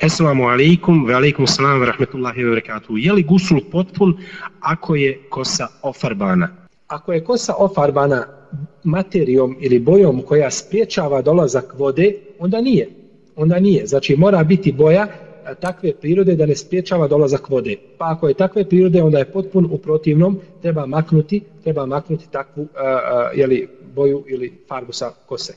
Esselamu alaikum, ve alaikum salam, ve rahmetullahi ve barakatuhu. Je li gusul potpun ako je kosa ofarbana? Ako je kosa ofarbana materijom ili bojom koja spriječava dolazak vode, onda nije. Onda nije. Znači mora biti boja takve prirode da ne spriječava dolazak vode. Pa ako je takve prirode, onda je potpun u protivnom, treba maknuti, treba maknuti takvu uh, uh, jeli, boju ili farbu sa kose.